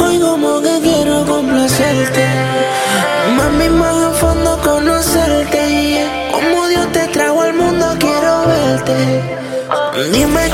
Hoy como que quiero complacerte. Mami, más a fondo conocerte. Como Dios te trajo al mundo, quiero verte. Dime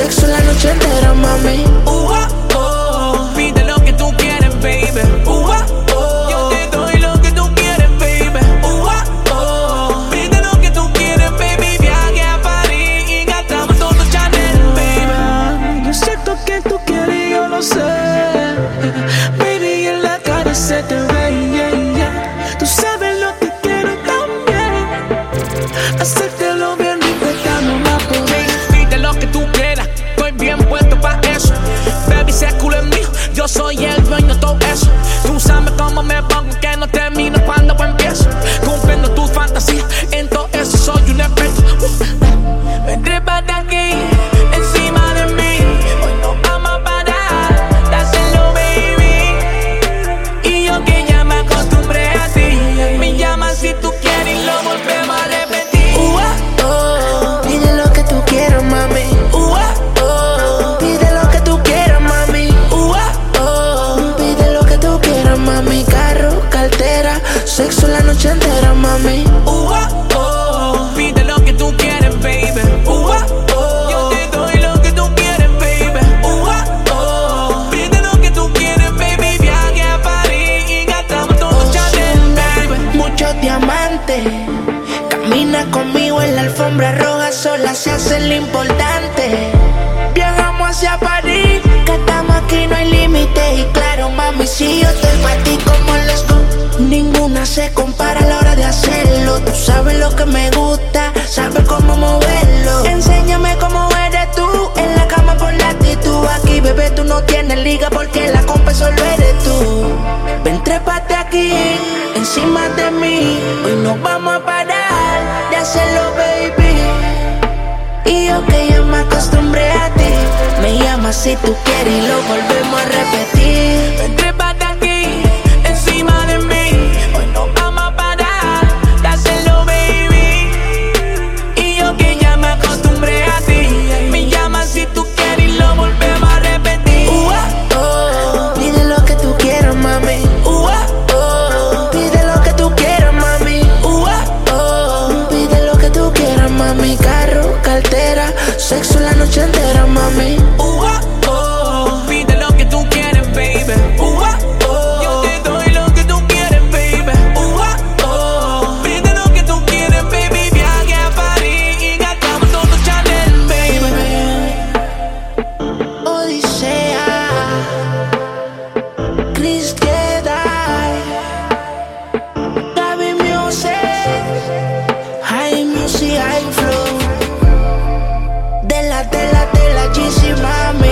sexo la noche entera, mami. Me pongo, que no termino cuando empiezo. Cumpliendo tus fantasías, en todo eso soy un experto. Uh, trépate aquí, encima de mí. Hoy no vamos a parar baby. Y yo que ya me acostumbré a ti. Me llamas si tú quieres y lo volvemos a repetir. Ua, oh, oh, pide lo que tú quieras, mami. Ua, oh, pide lo que tú quieras, mami. Entera, mami. Ua, oh, pide lo que tú quieres, baby. Ua, oh, yo te doy lo que tú quieres, baby. Ua, oh, pide lo que tú quieres, baby. Viaje a París y gastamos todo Chanel, baby. Muchos diamantes. Camina conmigo en la alfombra roja, sola se hace lo importante. Viajamos hacia París, que estamos aquí, no hay límite. Y claro, mami, si yo estoy para ti como. Ninguna se compara a la hora de hacerlo. Tú sabes lo que me gusta, sabes cómo moverlo. Enséñame cómo eres tú, en la cama por la actitud. Aquí, bebé, tú no tienes liga porque la compa solo eres tú. Ven, trépate aquí, encima de mí. Hoy no vamos a parar de hacerlo, baby. Y yo que ya me acostumbré a ti. Me llamas si tú quieres y lo volvemos a repetir. Mami. Carro, cartera, sexo la noche entera, mami. High Music, High Flow, de la, de la, de la GC Mami.